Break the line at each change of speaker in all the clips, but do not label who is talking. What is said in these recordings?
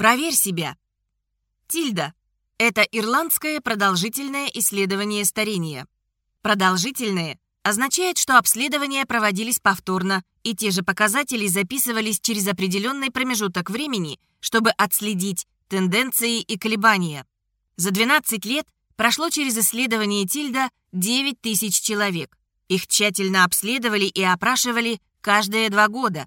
Проверь себя. Тильда – это ирландское продолжительное исследование старения. Продолжительное означает, что обследования проводились повторно, и те же показатели записывались через определенный промежуток времени, чтобы отследить тенденции и колебания. За 12 лет прошло через исследование Тильда 9 тысяч человек. Их тщательно обследовали и опрашивали каждые два года.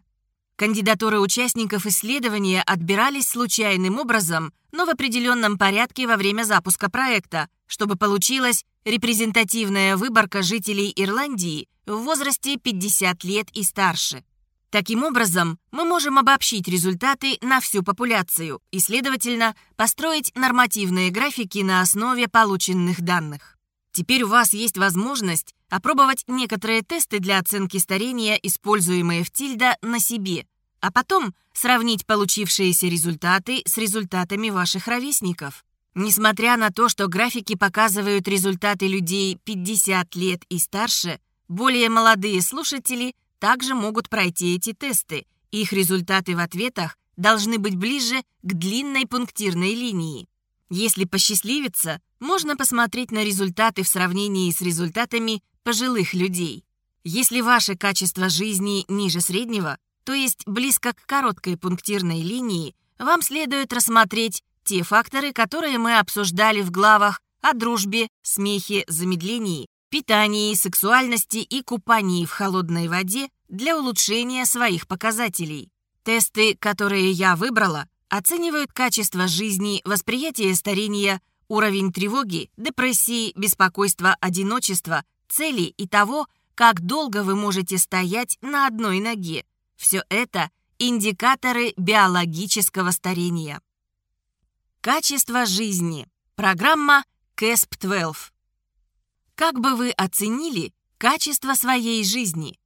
Кандидатуры участников исследования отбирались случайным образом, но в определенном порядке во время запуска проекта, чтобы получилась репрезентативная выборка жителей Ирландии в возрасте 50 лет и старше. Таким образом, мы можем обобщить результаты на всю популяцию и, следовательно, построить нормативные графики на основе полученных данных. Теперь у вас есть возможность опробовать некоторые тесты для оценки старения, используемые в Тильда, на себе, а потом сравнить получившиеся результаты с результатами ваших ровесников. Несмотря на то, что графики показывают результаты людей 50 лет и старше, более молодые слушатели также могут пройти эти тесты. Их результаты в ответах должны быть ближе к длинной пунктирной линии. Если посчастливится, можно посмотреть на результаты в сравнении с результатами пожилых людей. Если ваше качество жизни ниже среднего, то есть близко к короткой пунктирной линии, вам следует рассмотреть те факторы, которые мы обсуждали в главах о дружбе, смехе, замедлении, питании, сексуальности и купании в холодной воде для улучшения своих показателей. Тесты, которые я выбрала, оценивают качество жизни, восприятие старения, уровень тревоги, депрессии, беспокойства, одиночества, цели и того, как долго вы можете стоять на одной ноге. Все это индикаторы биологического старения. Качество жизни. Программа CASP-12. Как бы вы оценили качество своей жизни?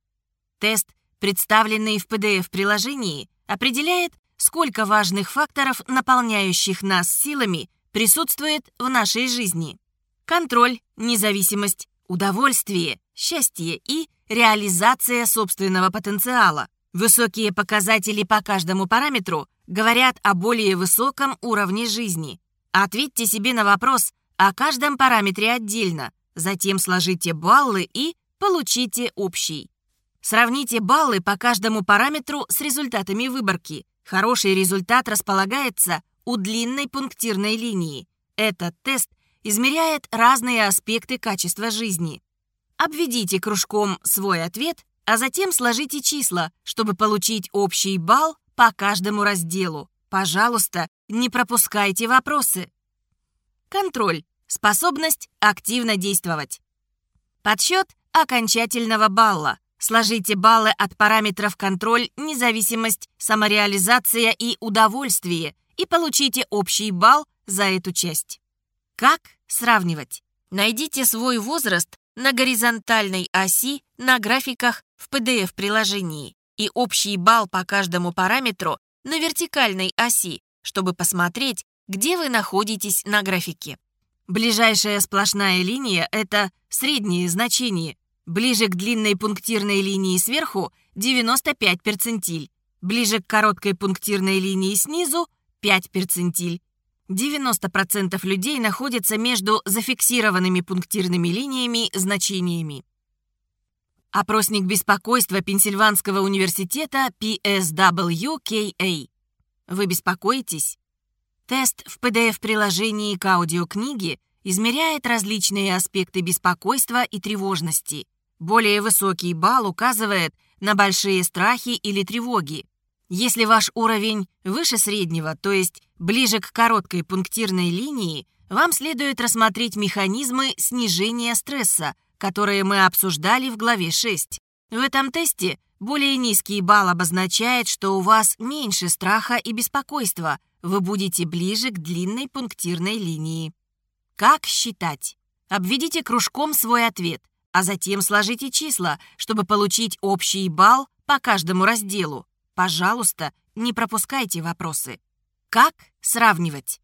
Тест, представленный в PDF-приложении, определяет, сколько важных факторов, наполняющих нас силами, присутствует в нашей жизни. Контроль, независимость, удовольствие, счастье и реализация собственного потенциала. Высокие показатели по каждому параметру говорят о более высоком уровне жизни. Ответьте себе на вопрос о каждом параметре отдельно, затем сложите баллы и получите общий. Сравните баллы по каждому параметру с результатами выборки. Хороший результат располагается у длинной пунктирной линии. Этот тест измеряет разные аспекты качества жизни. Обведите кружком свой ответ, а затем сложите числа, чтобы получить общий балл по каждому разделу. Пожалуйста, не пропускайте вопросы. Контроль. Способность активно действовать. Подсчет окончательного балла. Сложите баллы от параметров контроль, независимость, самореализация и удовольствие и получите общий балл за эту часть. Как сравнивать? Найдите свой возраст на горизонтальной оси на графиках в PDF-приложении и общий балл по каждому параметру на вертикальной оси, чтобы посмотреть, где вы находитесь на графике. Ближайшая сплошная линия – это среднее значение, Ближе к длинной пунктирной линии сверху 95 перцентиль. Ближе к короткой пунктирной линии снизу 5 перцентиль. 90% людей находятся между зафиксированными пунктирными линиями значениями. Опросник беспокойства Пенсильванского университета PSWKA. Вы беспокоитесь? Тест в PDF-приложении к аудиокниге измеряет различные аспекты беспокойства и тревожности – более высокий балл указывает на большие страхи или тревоги. Если ваш уровень выше среднего, то есть ближе к короткой пунктирной линии, вам следует рассмотреть механизмы снижения стресса, которые мы обсуждали в главе 6. В этом тесте более низкий балл обозначает, что у вас меньше страха и беспокойства, вы будете ближе к длинной пунктирной линии. Как считать? Обведите кружком свой ответ – а затем сложите числа, чтобы получить общий балл по каждому разделу. Пожалуйста, не пропускайте вопросы. Как сравнивать?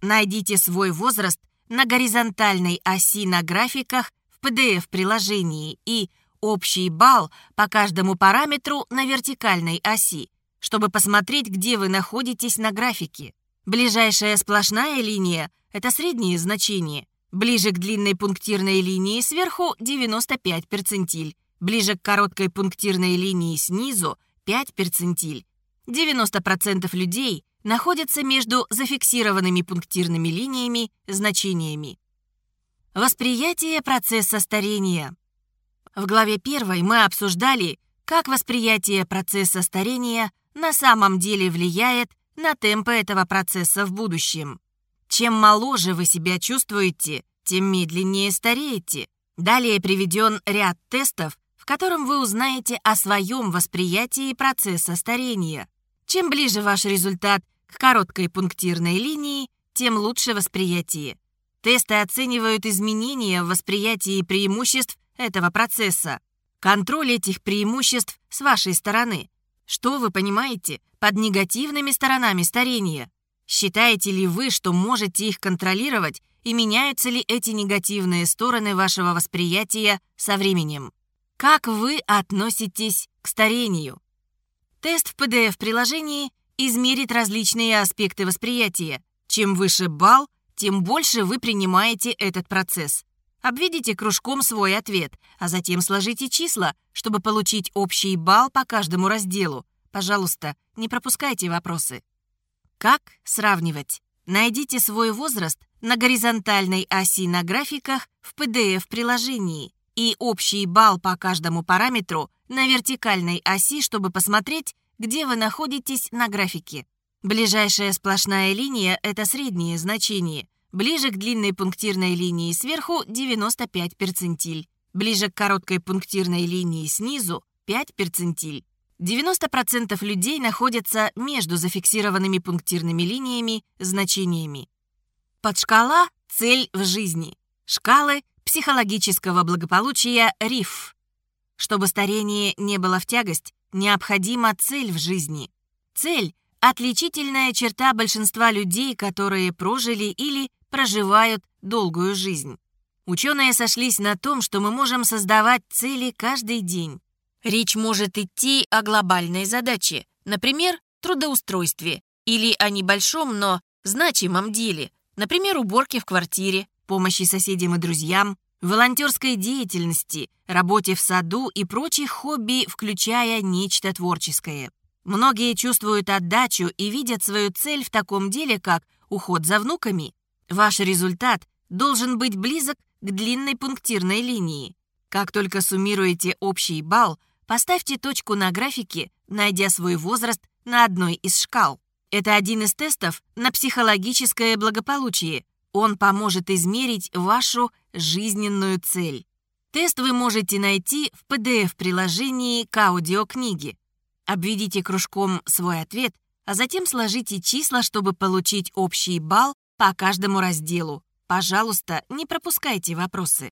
Найдите свой возраст на горизонтальной оси на графиках в PDF-приложении и общий балл по каждому параметру на вертикальной оси, чтобы посмотреть, где вы находитесь на графике. Ближайшая сплошная линия – это среднее значение. Ближе к длинной пунктирной линии сверху 95 перцентиль. Ближе к короткой пунктирной линии снизу 5 перцентиль. 90% людей находятся между зафиксированными пунктирными линиями значениями. Восприятие процесса старения. В главе 1 мы обсуждали, как восприятие процесса старения на самом деле влияет на темпы этого процесса в будущем. Чем моложе вы себя чувствуете, тем медленнее стареете. Далее приведен ряд тестов, в котором вы узнаете о своем восприятии процесса старения. Чем ближе ваш результат к короткой пунктирной линии, тем лучше восприятие. Тесты оценивают изменения в восприятии преимуществ этого процесса. Контроль этих преимуществ с вашей стороны. Что вы понимаете под негативными сторонами старения? Считаете ли вы, что можете их контролировать и меняются ли эти негативные стороны вашего восприятия со временем? Как вы относитесь к старению? Тест в PDF-приложении измерит различные аспекты восприятия. Чем выше балл, тем больше вы принимаете этот процесс. Обведите кружком свой ответ, а затем сложите числа, чтобы получить общий балл по каждому разделу. Пожалуйста, не пропускайте вопросы. Как сравнивать? Найдите свой возраст на горизонтальной оси на графиках в PDF-приложении и общий балл по каждому параметру на вертикальной оси, чтобы посмотреть, где вы находитесь на графике. Ближайшая сплошная линия – это среднее значение. Ближе к длинной пунктирной линии сверху – 95 перцентиль. Ближе к короткой пунктирной линии снизу – 5 перцентиль. 90% людей находятся между зафиксированными пунктирными линиями значениями. Подшкала – цель в жизни. Шкалы психологического благополучия РИФ. Чтобы старение не было в тягость, необходима цель в жизни. Цель – отличительная черта большинства людей, которые прожили или проживают долгую жизнь. Ученые сошлись на том, что мы можем создавать цели каждый день. Речь может идти о глобальной задаче, например, трудоустройстве, или о небольшом, но значимом деле, например, уборке в квартире, помощи соседям и друзьям, волонтерской деятельности, работе в саду и прочих хобби, включая нечто творческое. Многие чувствуют отдачу и видят свою цель в таком деле, как уход за внуками. Ваш результат должен быть близок к длинной пунктирной линии. Как только суммируете общий балл, поставьте точку на графике, найдя свой возраст на одной из шкал. Это один из тестов на психологическое благополучие – он поможет измерить вашу жизненную цель. Тест вы можете найти в PDF-приложении к аудиокниге. Обведите кружком свой ответ, а затем сложите числа, чтобы получить общий балл по каждому разделу. Пожалуйста, не пропускайте вопросы.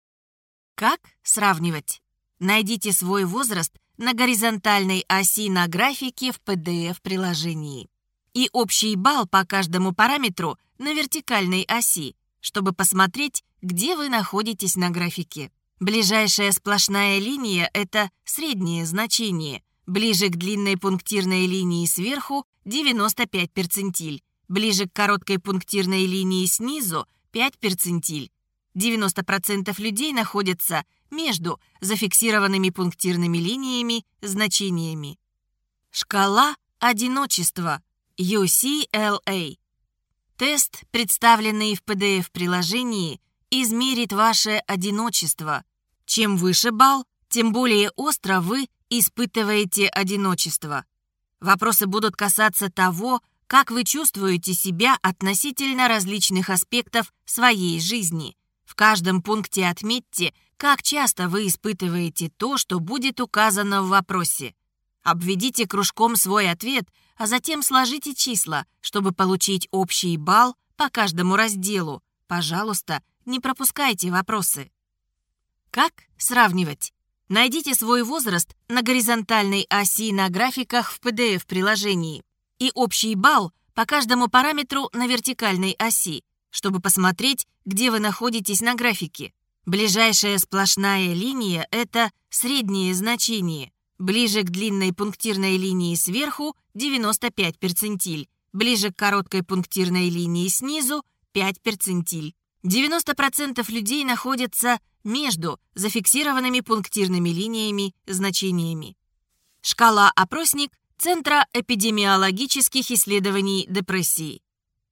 Как сравнивать? Найдите свой возраст на горизонтальной оси на графике в PDF-приложении и общий балл по каждому параметру на вертикальной оси, чтобы посмотреть, где вы находитесь на графике. Ближайшая сплошная линия – это среднее значение. Ближе к длинной пунктирной линии сверху – 95 перцентиль. Ближе к короткой пунктирной линии снизу – 5 перцентиль. 90% людей находятся между зафиксированными пунктирными линиями значениями. Шкала одиночества UCLA. Тест, представленный в PDF-приложении, измерит ваше одиночество. Чем выше балл, тем более остро вы испытываете одиночество. Вопросы будут касаться того, как вы чувствуете себя относительно различных аспектов своей жизни. В каждом пункте отметьте, как часто вы испытываете то, что будет указано в вопросе. Обведите кружком свой ответ, а затем сложите числа, чтобы получить общий балл по каждому разделу. Пожалуйста, не пропускайте вопросы. Как сравнивать? Найдите свой возраст на горизонтальной оси на графиках в PDF-приложении и общий балл по каждому параметру на вертикальной оси, чтобы посмотреть, где вы находитесь на графике. Ближайшая сплошная линия – это среднее значение. Ближе к длинной пунктирной линии сверху 95 перцентиль. ближе к короткой пунктирной линии снизу 5 перцентиль. 90% людей находятся между зафиксированными пунктирными линиями значениями. Шкала «Опросник» Центра эпидемиологических исследований депрессии.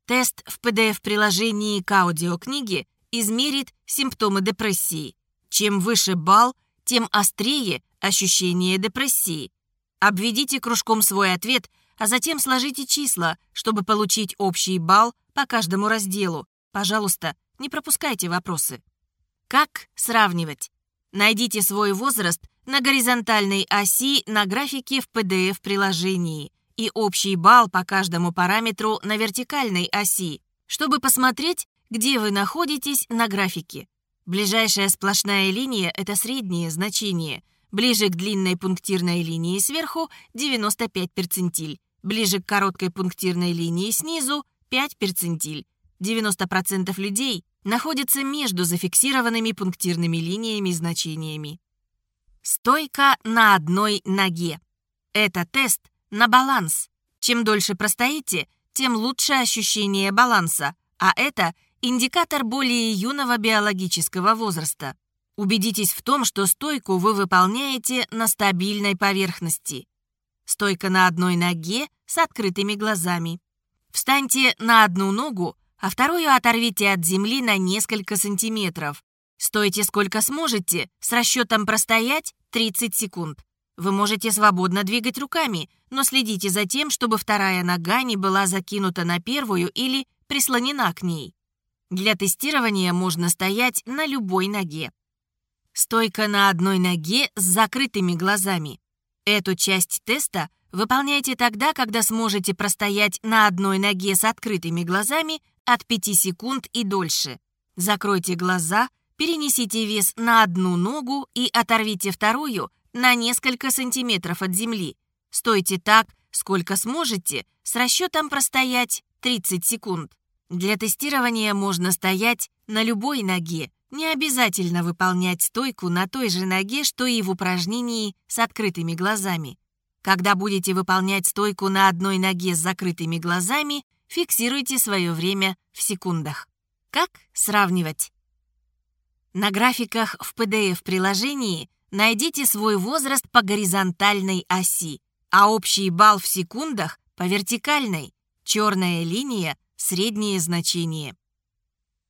Тест в PDF-приложении к аудиокниге измерит симптомы депрессии. Чем выше балл, тем острее ощущение депрессии. Обведите кружком свой ответ, а затем сложите числа, чтобы получить общий балл по каждому разделу. Пожалуйста, не пропускайте вопросы. Как сравнивать? Найдите свой возраст на горизонтальной оси на графике в PDF-приложении и общий балл по каждому параметру на вертикальной оси, чтобы посмотреть, где вы находитесь на графике. Ближайшая сплошная линия – это среднее значение. Ближе к длинной пунктирной линии сверху – 95 перцентиль. Ближе к короткой пунктирной линии снизу – 5 перцентиль. 90% людей находятся между зафиксированными пунктирными линиями значениями. Стойка на одной ноге. Это тест на баланс. Чем дольше простоите, тем лучше ощущение баланса, а это индикатор более юного биологического возраста. Убедитесь в том, что стойку вы выполняете на стабильной поверхности. Стойка на одной ноге с открытыми глазами. Встаньте на одну ногу, а вторую оторвите от земли на несколько сантиметров. Стойте сколько сможете, с расчетом простоять 30 секунд. Вы можете свободно двигать руками, но следите за тем, чтобы вторая нога не была закинута на первую или прислонена к ней. Для тестирования можно стоять на любой ноге. Стойка на одной ноге с закрытыми глазами. Эту часть теста выполняйте тогда, когда сможете простоять на одной ноге с открытыми глазами от 5 секунд и дольше. Закройте глаза, перенесите вес на одну ногу и оторвите вторую на несколько сантиметров от земли. Стойте так, сколько сможете, с расчетом простоять 30 секунд. Для тестирования можно стоять на любой ноге, не обязательно выполнять стойку на той же ноге, что и в упражнении с открытыми глазами. Когда будете выполнять стойку на одной ноге с закрытыми глазами, фиксируйте свое время в секундах. Как сравнивать? На графиках в PDF-приложении найдите свой возраст по горизонтальной оси, а общий балл в секундах по вертикальной. Черная линия – среднее значение.